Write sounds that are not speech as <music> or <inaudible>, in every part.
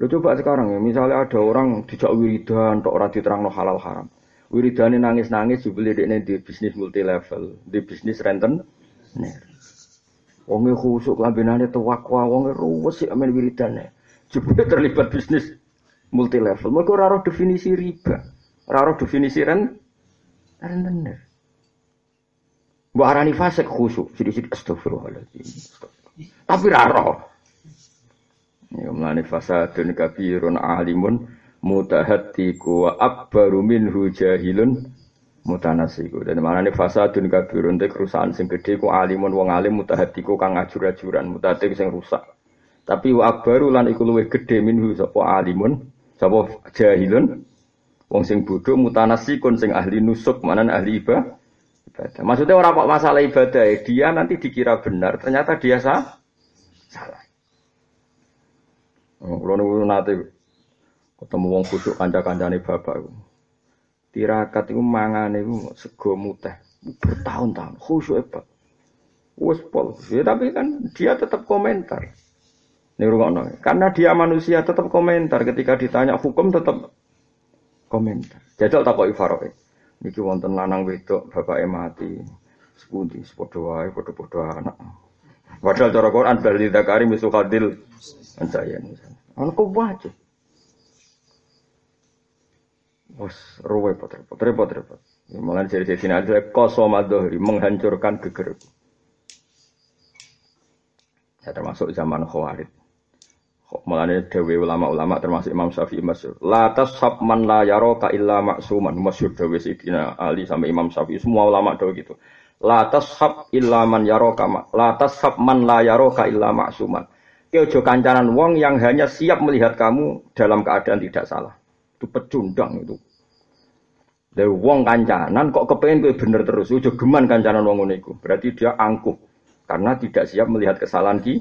Lo coba sekarang ya, misalnya ada orang dijak wiridan, tok ora diterangno halal haram. Wiridane nangis-nangis jebule dekne di bisnis multi level, di bisnis renten. Ner. Wonge khusuk lambinane tewakwa, wonge ruwes sik amen wiridane. Jebule terlibat bisnis multi level. Mergo ora definisi riba. Ora definisi ren rentenir. Mbok arani fasik khusuk, sithik-sithik astagfirullahaladzim. Tapi ra roh. Ya mlane fasadun kabirun alimun mutahaddiku wa akbaru minhu jahilun mutanasiku. Dan nih fasadun kabirun te kerusakan sing gede ku alimun wong alim mutahaddiku kang ajur-ajuran mutahadik sing rusak. Tapi wa akbaru lan iku luwih gede minhu sapa alimun sapa jahilun wong sing bodoh mutanasikun sing ahli nusuk mana ahli ibadah. Maksudnya orang kok masalah ibadah ya, dia nanti dikira benar, ternyata dia salah. Oh, Kulo niku nate ketemu wong khusyuk kanca-kancane bapak iku. Tirakat iku mangane iku sego muteh bertahun-tahun khusyuk Pak. Wes pol. Ya tapi kan dia tetap komentar. Nih rungokno. Karena dia manusia tetap komentar ketika ditanya hukum tetap komentar. Jajal takoki Faroe. Niki wonten lanang wedok bapake mati. Sepundi padha wae padha-padha anak. Padahal cara Quran bali zakari misu khadil ancayan. Ana kok wae. Wes ruwe repot repot repot repot. Malah dari sini ada kosomadohri menghancurkan geger. Ya termasuk zaman Khawarij. Mulane dewe ulama-ulama termasuk Imam Syafi'i masyhur. La tashab man la yaraka illa maksuman. Masyhur dewe Sayyidina Ali sampai Imam Syafi'i semua ulama dewe gitu. La tashab illa man yaraka la tashab man la yaraka illa maksuman. Ojo kancanan wong yang hanya siap melihat kamu dalam keadaan tidak salah. Itu pecundang itu. Dari wong kancanan kok kepengen gue bener terus. Ojo geman kancanan wong ngono iku. Berarti dia angkuh karena tidak siap melihat kesalahan ki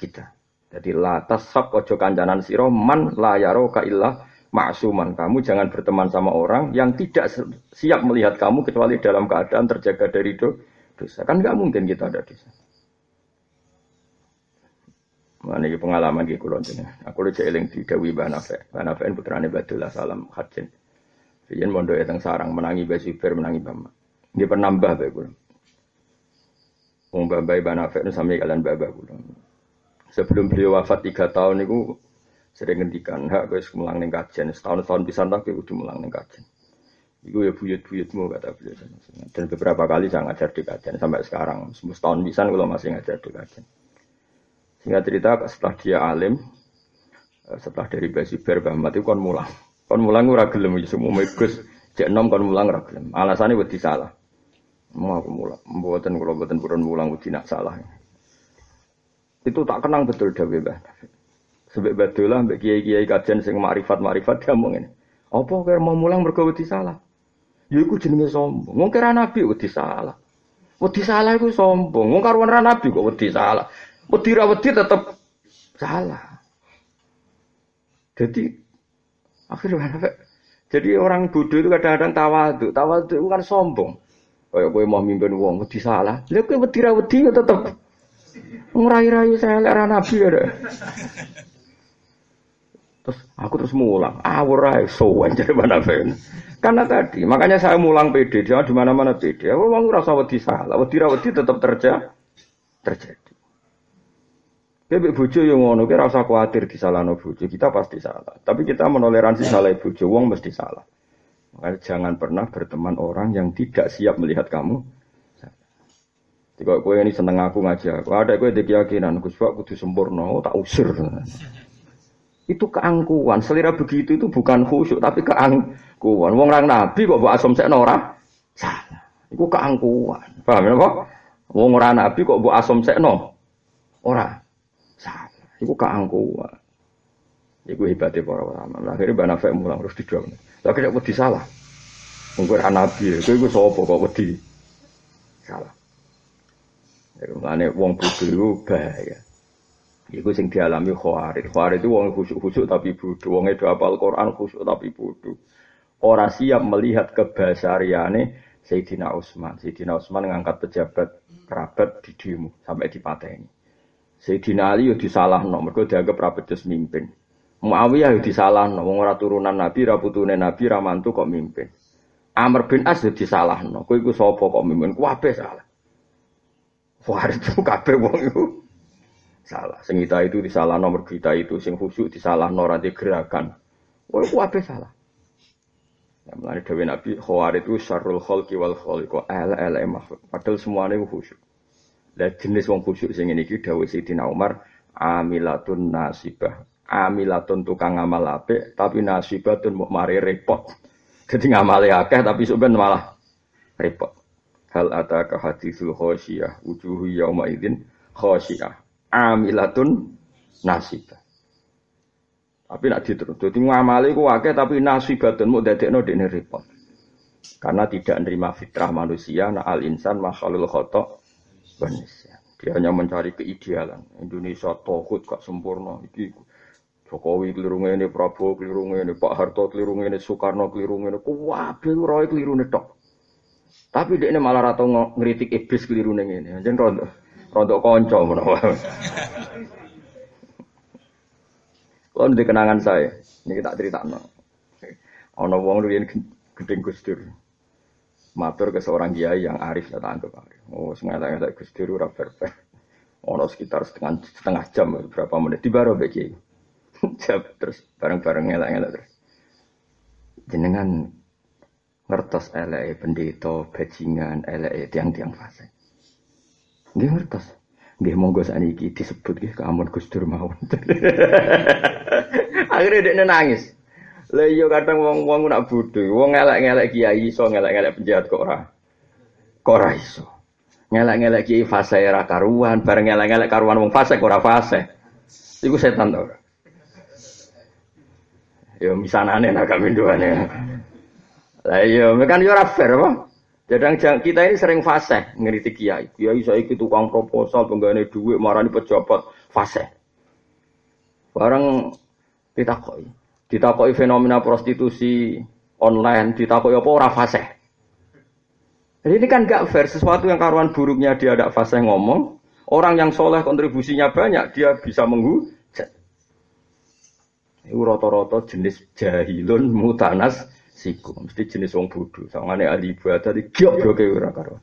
kita. Jadi la tasab ojo kancanan siro man la yaroka illah maksuman. Kamu jangan berteman sama orang yang tidak siap melihat kamu kecuali dalam keadaan terjaga dari do dosa. Kan nggak mungkin kita ada dosa. Mana ini pengalaman gitu loh Aku udah eling di Dewi Banafe. Banafe putrane Badullah Salam Hajin. Riyen mondo teng sarang menangi Basiber menangi Bama. Dia penambah bae kula. Wong Bambai Banafe sami kalian babah kula. Sebelum beliau wafat tiga tahun itu sering ngendikan hak guys mulang ning kajian setahun tahun bisa tak kudu mulang ning kajian. Iku ya buyut-buyutmu kata beliau. Dan beberapa kali saya ngajar di kajian sampai sekarang. Setahun bisa kalau masih ngajar di kajian. Singkat cerita setelah dia alim, eh, setelah dari Basiber Bahmat itu kon mulang. Kon mulang ora gelem ya, semua Gus cek nom kon mulang ora gelem. Alasane wedi salah. Mau aku mulang, mboten kula mboten purun mulang wedi nak salah. Itu tak kenang betul Dawe Mbah. Sebab betul lah mbek kiai-kiai kajian sing makrifat-makrifat dia ngomong ini. Apa kira mau mulang mergo wedi salah? Ya iku jenenge sombong. Wong kira nabi wedi salah. Wedi salah iku sombong. Wong karuan ra nabi kok wedi salah. Wedi ra wedi tetep salah. Jadi akhirnya jadi orang bodoh itu kadang-kadang tawaduk. Tawaduk itu kan sombong. Kayak gue mau mimpin wong wedi salah. Lha kowe wedi ra wedi ya tetep ngurai-rai saya lek nabi ya. Terus aku terus mulang, awur ae sowan jadi mana Karena tadi, makanya saya mulang PD, jangan di mana-mana PD. Aku mau ngerasa wedi salah, wedi wedi tetap terjadi. Terjadi. Bebek bojo yang ngono kira rasa khawatir disalahno bojo, kita pasti salah. Tapi kita menoleransi salah bojo, wong mesti salah. Makanya jangan pernah berteman orang yang tidak siap melihat kamu. Jika kue ini seneng aku ngajak, ada kue ada keyakinan, Gus Pak kudu sempurna, oh, tak usir. Itu keangkuhan. Selera begitu itu bukan khusyuk, tapi keangkuhan. Wong orang nabi kok buat asom sekno ora salah. Itu keangkuhan. Paham ya, Pak? Wong orang nabi kok buat asom sekno ora Salah. Iku keangkuhan. Iku hebatnya para ulama. Akhirnya Mbak Nafek mulang terus dijawab. Tapi tidak wedi salah. Mungkin nabi, itu itu sopo kok wedi salah. Mulane wong bodoh itu bahaya. Iku sing dialami khawarid. Khawarid itu wong khusuk-khusuk tapi bodoh. Wong itu apal Quran khusuk tapi bodoh. Orang siap melihat kebasariane Sayyidina Utsman. Sayyidina Utsman ngangkat pejabat kerabat di demo sampai dipateni. Sayyidina Ali yo disalahno mergo dianggap ra becus mimpin. Muawiyah yo disalahno, wong ora turunan Nabi, ra putune Nabi, ra mantu kok mimpin. Amr bin As yo disalahno, kowe iku sapa kok mimpin? Kabeh salah. Waris itu kabeh wong iku salah. Sing kita itu disalah nomor kita itu sing khusyuk disalah ora gerakan. Wah, kabeh salah. Ya, mulai Dewi Nabi Khawarid itu syarrul khalqi wal khaliq ala ala makhluk. Padahal semuanya khusyuk. Lah jenis wong khusyuk sing ini iki dawuh Sayyidina Umar amilatun nasibah. Amilatun tukang ngamal apik tapi nasibatun mau mari repot. <laughs> Jadi ngamale akeh tapi sebenarnya malah repot. Hal ataka hadithul khosyiyah wujuhu yauma idzin khosyiyah amilatun nasibah. Tapi nak diterus. Jadi ngamali ku akeh tapi nasibatun mau dadekno dekne repot. Karena tidak menerima fitrah manusia, nah al insan makhlul khotok manusia. Dia hanya mencari keidealan. Indonesia tohut gak sempurna. Iki Jokowi keliru ini, Prabowo keliru ini, Pak Harto keliru ini, Soekarno keliru ini. Kuwabe roy keliru tok. Tapi dia ini malah rata ngeritik iblis keliru ini. Jadi rondo, rondo konco. Kalau di kenangan saya, ini kita cerita no. Ono wong yang gedeng gusdur. Matur ke seorang kiai yang arif saya tangkap arif. Oh, semuanya saya gusdur ura berpe. Ono sekitar setengah setengah jam berapa menit di beki. <laughs> Jam terus bareng-bareng ngelak-ngelak terus. Jenengan ngertos eleke pendeta bajingan eleke tiang-tiang fase. Nggih ngertos. Nggih monggo sakniki disebut nggih keamun Gus Dur mawon. <laughs> Akhirnya dia nangis. Lah iya kadang wong-wong nak bodho, wong ngelek-ngelek kiai iso ngelek-ngelek penjahat kok ora. Kok ora iso. Ngelek-ngelek kiai fase ora karuan, bareng ngelek-ngelek karuan wong fase ora fase. Iku setan to. Ya misanane nak kaminduane. Lah iya, kan yo ora fair apa? Jadang kita ini sering fase ngeritik kiai. Kiai saya itu tukang proposal penggane duit marani pejabat fase. Barang ditakoi. Ditakoi fenomena prostitusi online, ditakoi apa ora fase. Jadi ini kan gak fair sesuatu yang karuan buruknya dia ada fase ngomong, orang yang soleh kontribusinya banyak dia bisa menghujat. Ini roto-roto jenis jahilun mutanas siku mesti jenis wong bodho. Sangane ahli ibadah di gobloke ora karo.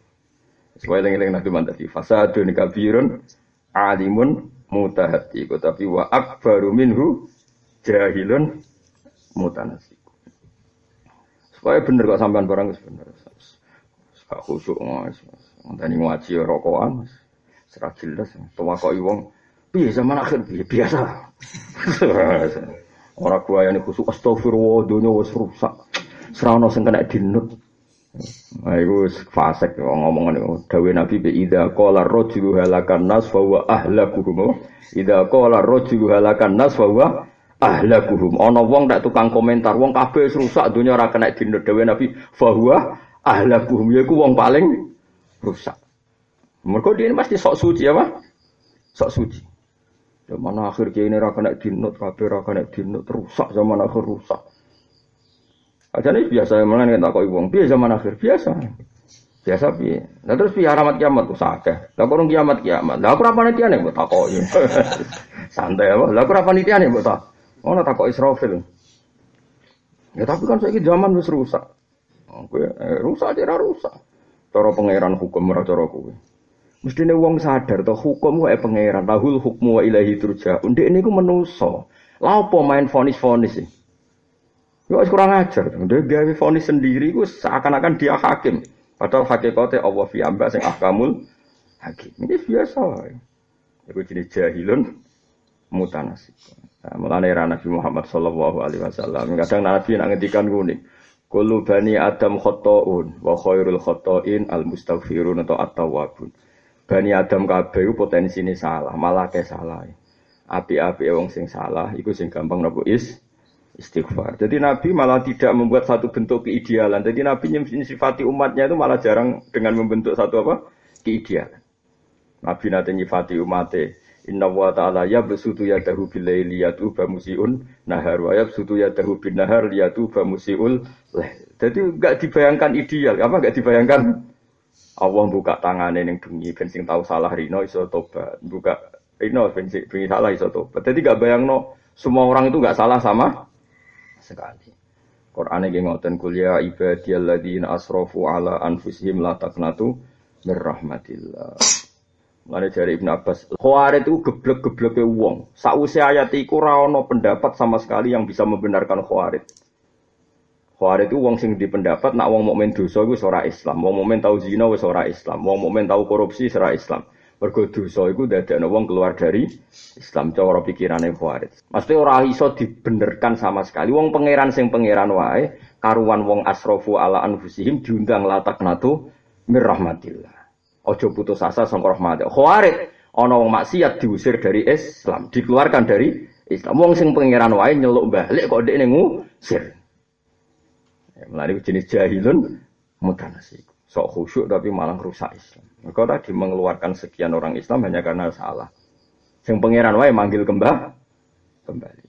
Supaya eling nanti mantati fasadun kabirun alimun mutahati tapi wa akbaru minhu jahilun mutanasiku supaya bener kok sampean barang wis bener. Gak khusuk mas. Ngenteni ngaji rokokan serah jelas tuwa kok wong piye zaman akhir? Piye? Biasa. <laughs> Orang gua yang khusuk. Astagfirullah dunia wis rusak. Serana sing kena dinut. Nah, itu fasek ngomong itu. Dawe Nabi bi ida qala rajulu halakan nas fa huwa ahlakuhum. Ida qala rajulu halakan nas fa huwa ahlakuhum. Ana wong tak tukang komentar, wong kabeh rusak dunia ora kena dinut. Dawe Nabi fa huwa ahlakuhum yaiku wong paling rusak. Mereka dia ini pasti sok suci apa? Sok suci. Zaman akhir kiai ini rakan dinut, kabeh rakan dinut, rusak zaman akhir rusak. Aja nih biasa yang mana kita kau uang biasa zaman akhir biasa. Biasa bi. Nah terus biar amat kiamat tuh sakeh. Lah kurang kiamat kiamat. Lah aku apa nih nih buat takoi. Santai apa? Lah aku apa nih nih buat tak? Nak takoi Israfil. Ya tapi kan saya zaman wis rusak. Oke, eh, rusak aja rusak. Cara pangeran hukum ora cara kowe. Mestine wong sadar to hukum wae pangeran, tahul hukmu wa ilahi turja. Ndek niku menusa. Lah apa main fonis-fonis sih? Ya kurang ajar. Dia gawe vonis sendiri itu seakan-akan dia hakim. Padahal hakikatnya Allah fi amba sing ahkamul hakim. Ini biasa wae. Iku jenis jahilun mutanasib. Nah, mulane era Nabi Muhammad sallallahu alaihi wasallam kadang Nabi nak ngendikan ngene. Kullu bani Adam khotoun wa khairul khotoin al mustaghfirun atau at-tawwabun. Bani Adam kabeh potensi ini salah, malah ke salah. Api-api wong sing salah iku sing gampang nopo is istighfar. Jadi Nabi malah tidak membuat satu bentuk keidealan. Jadi Nabi nyifati umatnya itu malah jarang dengan membentuk satu apa? Keidealan. Nabi nanti nyifati umatnya. Inna wa ta'ala ya besutu ya dahu bilai liyatu bamusiun nahar wa ya besutu ya dahu bin nahar liyatu bamusiul leh. Jadi enggak dibayangkan ideal. Apa enggak dibayangkan? Allah buka tangannya yang bengi, bensin tahu salah rino iso tobat. Buka rino bensin, bensin salah iso tobat. Jadi enggak bayang no Semua orang itu nggak salah sama sekali. Quran ini ngoten kuliah ya ibadiyalladzina asrofu ala anfusihim la taqnatu mir rahmatillah. Mulane dari Ibn Abbas, Khawarij itu geblek-gebleke wong. Sakwise ayat iku ora pendapat sama sekali yang bisa membenarkan Khawarij. Khawarij itu wong sing di pendapat nak wong mukmin dosa iku ora Islam, wong mukmin tau zina wis ora Islam, wong mukmin tau korupsi ora Islam. Mergo dosa iku dadekno wong keluar dari Islam cara pikirane Khawarij. Mesti ora iso dibenerkan sama sekali. Wong pangeran sing pangeran wae karuan wong asrofu ala anfusihim diundang latak natu mirrahmatillah. Ojo putus asa sangka rahmat. Khawarij ana wong maksiat diusir dari Islam, dikeluarkan dari Islam. Wong sing pangeran wae nyeluk balik kok dekne ngusir. Ya, melalui jenis jahilun mutanasik. Sok khusyuk tapi malah rusak Islam. Maka tadi mengeluarkan sekian orang Islam hanya karena salah. Sing pangeran wae manggil. Kembali.